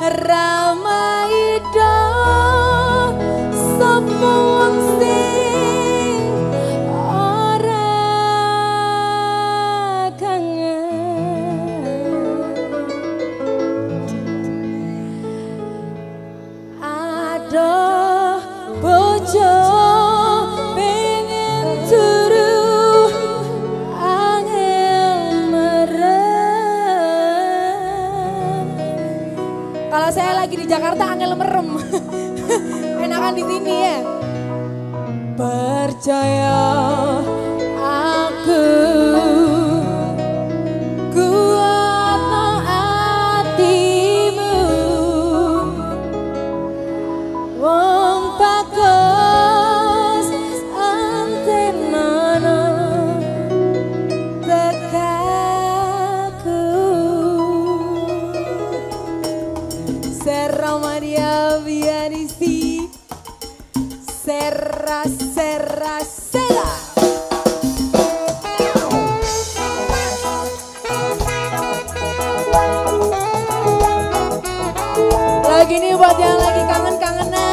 ramai Kalau saya lagi di Jakarta angin merem. Enakan di sini ya. Percaya Serra Maria Vianisi Serra Serra Sela Lagi ini buat yang lagi kangen-kangenan.